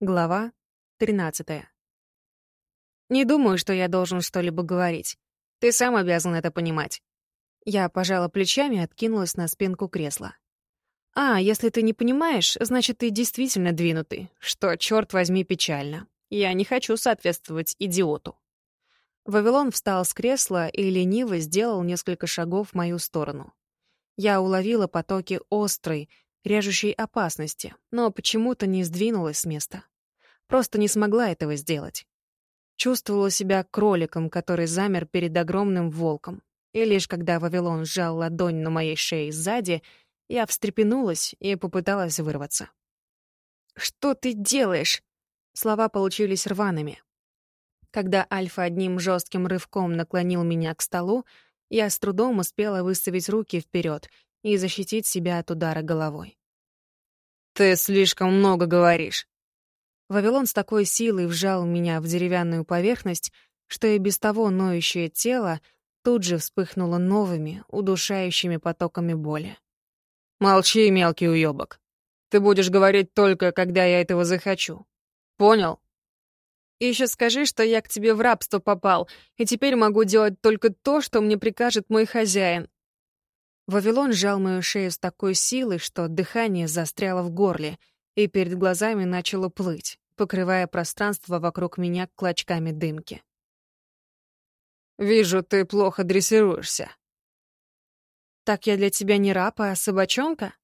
Глава 13. Не думаю, что я должен что-либо говорить. Ты сам обязан это понимать. Я пожала плечами и откинулась на спинку кресла. А, если ты не понимаешь, значит, ты действительно двинутый, что, черт возьми, печально. Я не хочу соответствовать идиоту. Вавилон встал с кресла и лениво сделал несколько шагов в мою сторону. Я уловила потоки острой, режущей опасности, но почему-то не сдвинулась с места. Просто не смогла этого сделать. Чувствовала себя кроликом, который замер перед огромным волком. И лишь когда Вавилон сжал ладонь на моей шее сзади, я встрепенулась и попыталась вырваться. «Что ты делаешь?» Слова получились рваными. Когда Альфа одним жестким рывком наклонил меня к столу, я с трудом успела выставить руки вперед и защитить себя от удара головой. «Ты слишком много говоришь». Вавилон с такой силой вжал меня в деревянную поверхность, что и без того ноющее тело тут же вспыхнуло новыми, удушающими потоками боли. «Молчи, мелкий уёбок. Ты будешь говорить только, когда я этого захочу. Понял?» И еще скажи, что я к тебе в рабство попал, и теперь могу делать только то, что мне прикажет мой хозяин. Вавилон сжал мою шею с такой силой, что дыхание застряло в горле, и перед глазами начало плыть, покрывая пространство вокруг меня клочками дымки. «Вижу, ты плохо дрессируешься». «Так я для тебя не раб, а собачонка?»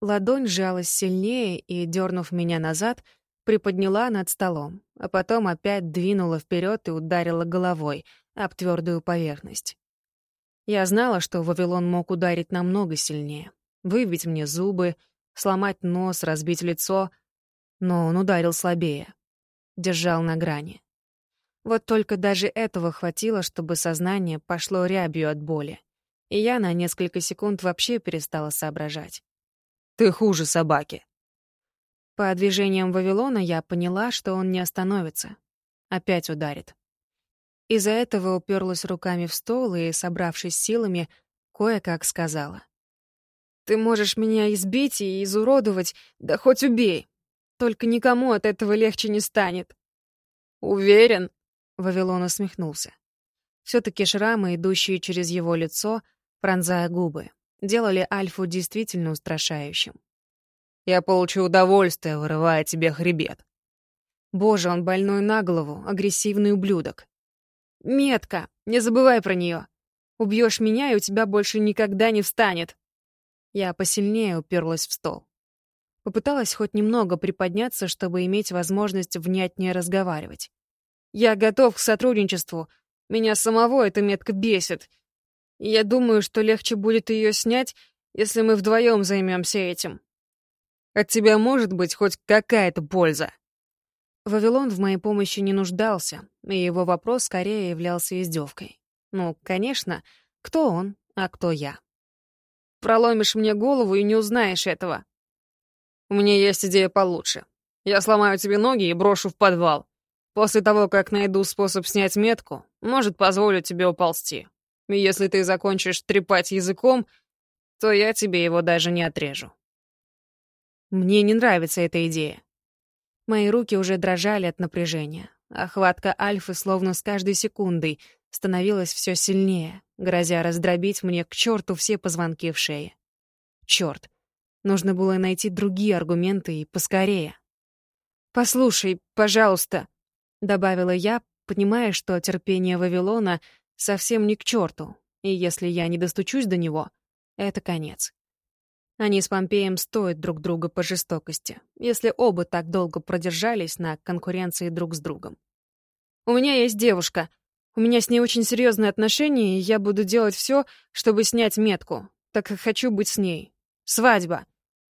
Ладонь сжалась сильнее и, дернув меня назад, приподняла над столом, а потом опять двинула вперед и ударила головой об твердую поверхность. Я знала, что Вавилон мог ударить намного сильнее, выбить мне зубы, сломать нос, разбить лицо, но он ударил слабее, держал на грани. Вот только даже этого хватило, чтобы сознание пошло рябью от боли, и я на несколько секунд вообще перестала соображать. «Ты хуже собаки». По движениям Вавилона я поняла, что он не остановится. Опять ударит. Из-за этого уперлась руками в стол и, собравшись силами, кое-как сказала. «Ты можешь меня избить и изуродовать, да хоть убей. Только никому от этого легче не станет». «Уверен?» — Вавилон усмехнулся. Все-таки шрамы, идущие через его лицо, пронзая губы, делали Альфу действительно устрашающим. «Я получу удовольствие, вырывая тебе хребет». Боже, он больной на голову, агрессивный ублюдок. Метка, не забывай про нее. Убьешь меня, и у тебя больше никогда не встанет. Я посильнее уперлась в стол. Попыталась хоть немного приподняться, чтобы иметь возможность внятнее разговаривать. Я готов к сотрудничеству. Меня самого эта метка бесит. Я думаю, что легче будет ее снять, если мы вдвоем займемся этим. От тебя может быть хоть какая-то польза. Вавилон в моей помощи не нуждался, и его вопрос скорее являлся издевкой. Ну, конечно, кто он, а кто я? Проломишь мне голову и не узнаешь этого. У меня есть идея получше. Я сломаю тебе ноги и брошу в подвал. После того, как найду способ снять метку, может, позволю тебе уползти. И если ты закончишь трепать языком, то я тебе его даже не отрежу. Мне не нравится эта идея. Мои руки уже дрожали от напряжения. Охватка Альфы словно с каждой секундой становилась все сильнее, грозя раздробить мне к черту все позвонки в шее. Черт, нужно было найти другие аргументы и поскорее. «Послушай, пожалуйста», — добавила я, понимая, что терпение Вавилона совсем не к черту, и если я не достучусь до него, это конец. Они с Помпеем стоят друг друга по жестокости, если оба так долго продержались на конкуренции друг с другом. У меня есть девушка. У меня с ней очень серьезные отношения, и я буду делать все, чтобы снять метку, так хочу быть с ней. Свадьба.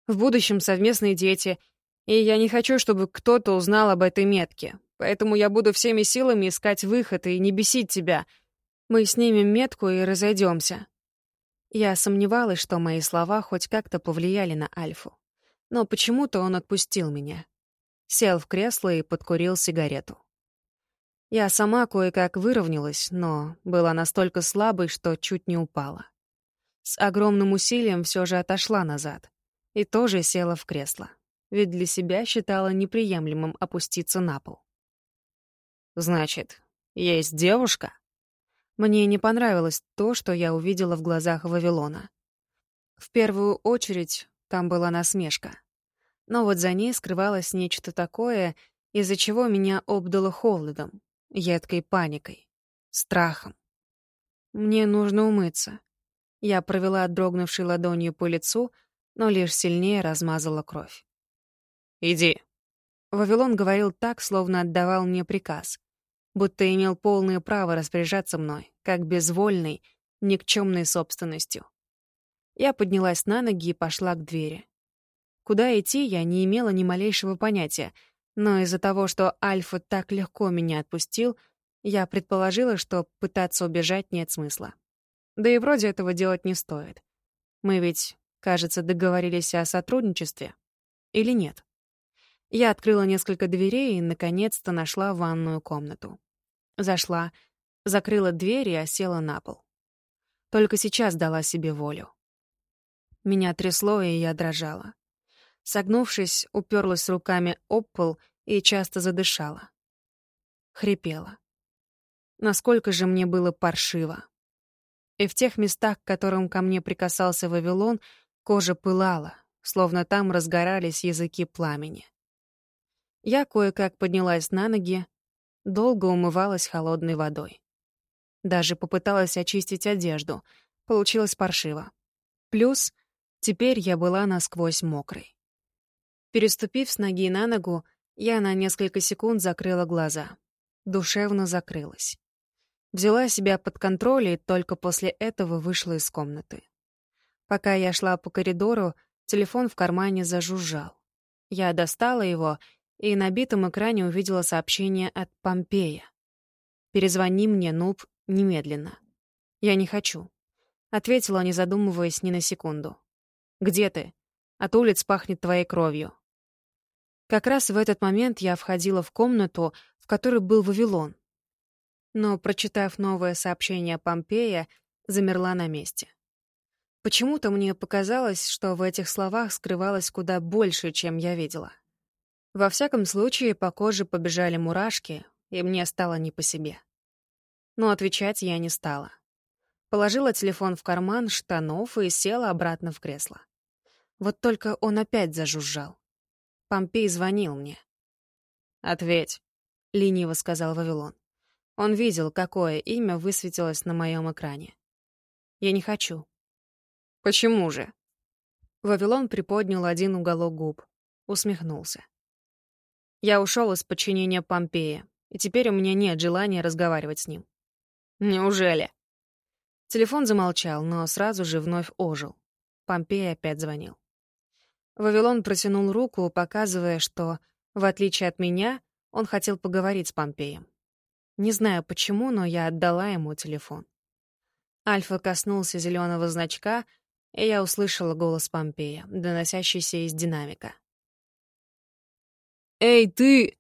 В будущем совместные дети. И я не хочу, чтобы кто-то узнал об этой метке. Поэтому я буду всеми силами искать выход и не бесить тебя. Мы снимем метку и разойдемся. Я сомневалась, что мои слова хоть как-то повлияли на Альфу. Но почему-то он отпустил меня. Сел в кресло и подкурил сигарету. Я сама кое-как выровнялась, но была настолько слабой, что чуть не упала. С огромным усилием все же отошла назад и тоже села в кресло. ведь для себя считала неприемлемым опуститься на пол. «Значит, есть девушка?» Мне не понравилось то, что я увидела в глазах Вавилона. В первую очередь там была насмешка. Но вот за ней скрывалось нечто такое, из-за чего меня обдало холодом, едкой паникой, страхом. Мне нужно умыться. Я провела дрогнувшей ладонью по лицу, но лишь сильнее размазала кровь. «Иди». Вавилон говорил так, словно отдавал мне приказ будто имел полное право распоряжаться мной, как безвольной, никчемной собственностью. Я поднялась на ноги и пошла к двери. Куда идти, я не имела ни малейшего понятия, но из-за того, что Альфа так легко меня отпустил, я предположила, что пытаться убежать нет смысла. Да и вроде этого делать не стоит. Мы ведь, кажется, договорились о сотрудничестве. Или нет? Я открыла несколько дверей и, наконец-то, нашла ванную комнату. Зашла, закрыла дверь и осела на пол. Только сейчас дала себе волю. Меня трясло, и я дрожала. Согнувшись, уперлась руками об пол и часто задышала. Хрипела. Насколько же мне было паршиво. И в тех местах, к которым ко мне прикасался Вавилон, кожа пылала, словно там разгорались языки пламени. Я кое-как поднялась на ноги, Долго умывалась холодной водой. Даже попыталась очистить одежду. Получилось паршиво. Плюс теперь я была насквозь мокрой. Переступив с ноги на ногу, я на несколько секунд закрыла глаза. Душевно закрылась. Взяла себя под контроль и только после этого вышла из комнаты. Пока я шла по коридору, телефон в кармане зажужжал. Я достала его и на битом экране увидела сообщение от Помпея. «Перезвони мне, Нуб, немедленно». «Я не хочу», — ответила, не задумываясь ни на секунду. «Где ты? От улиц пахнет твоей кровью». Как раз в этот момент я входила в комнату, в которой был Вавилон. Но, прочитав новое сообщение Помпея, замерла на месте. Почему-то мне показалось, что в этих словах скрывалось куда больше, чем я видела. Во всяком случае, по коже побежали мурашки, и мне стало не по себе. Но отвечать я не стала. Положила телефон в карман штанов и села обратно в кресло. Вот только он опять зажужжал. Помпей звонил мне. «Ответь», — лениво сказал Вавилон. Он видел, какое имя высветилось на моем экране. «Я не хочу». «Почему же?» Вавилон приподнял один уголок губ, усмехнулся. Я ушел из подчинения Помпея, и теперь у меня нет желания разговаривать с ним. Неужели? Телефон замолчал, но сразу же вновь ожил. Помпей опять звонил. Вавилон протянул руку, показывая, что, в отличие от меня, он хотел поговорить с Помпеем. Не знаю почему, но я отдала ему телефон. Альфа коснулся зеленого значка, и я услышала голос Помпея, доносящийся из динамика. «Эй, ты!»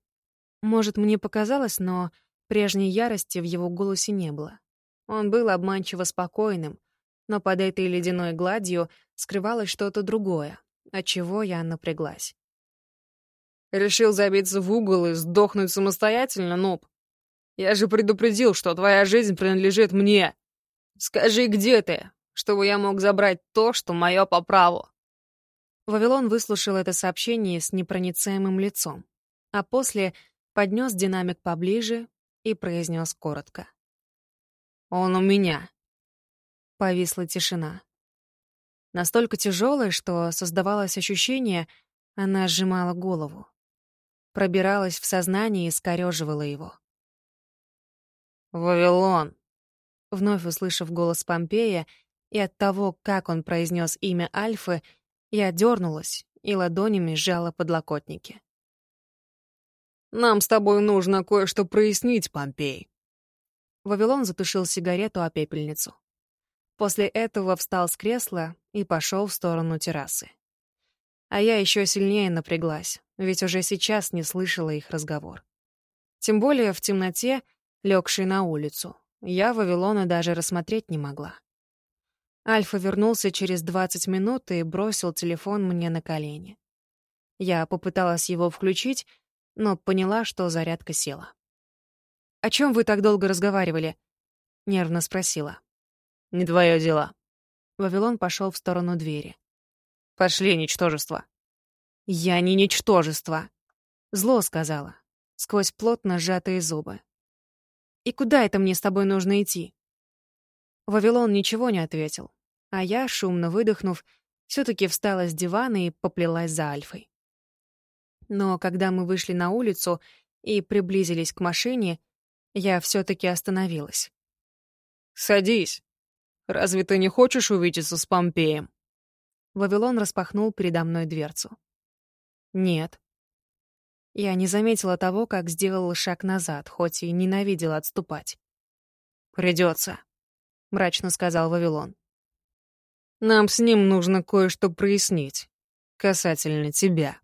Может, мне показалось, но прежней ярости в его голосе не было. Он был обманчиво спокойным, но под этой ледяной гладью скрывалось что-то другое, от чего я напряглась. «Решил забиться в угол и сдохнуть самостоятельно, Нуб? Я же предупредил, что твоя жизнь принадлежит мне. Скажи, где ты, чтобы я мог забрать то, что мое по праву?» Вавилон выслушал это сообщение с непроницаемым лицом а после поднес динамик поближе и произнес коротко. «Он у меня». Повисла тишина. Настолько тяжелая, что создавалось ощущение, она сжимала голову. Пробиралась в сознание и скореживала его. «Вавилон!» Вновь услышав голос Помпея, и от того, как он произнес имя Альфы, я дернулась и ладонями сжала подлокотники. Нам с тобой нужно кое-что прояснить, Помпей». Вавилон затушил сигарету о пепельницу. После этого встал с кресла и пошел в сторону террасы. А я еще сильнее напряглась, ведь уже сейчас не слышала их разговор. Тем более в темноте, легшей на улицу, я Вавилона даже рассмотреть не могла. Альфа вернулся через 20 минут и бросил телефон мне на колени. Я попыталась его включить, но поняла, что зарядка села. «О чем вы так долго разговаривали?» — нервно спросила. «Не твое дело». Вавилон пошел в сторону двери. «Пошли, ничтожество». «Я не ничтожество», — зло сказала, сквозь плотно сжатые зубы. «И куда это мне с тобой нужно идти?» Вавилон ничего не ответил, а я, шумно выдохнув, все-таки встала с дивана и поплелась за Альфой. Но когда мы вышли на улицу и приблизились к машине, я все-таки остановилась. «Садись. Разве ты не хочешь увидеться с Помпеем?» Вавилон распахнул передо мной дверцу. «Нет». Я не заметила того, как сделала шаг назад, хоть и ненавидела отступать. «Придется», — мрачно сказал Вавилон. «Нам с ним нужно кое-что прояснить касательно тебя».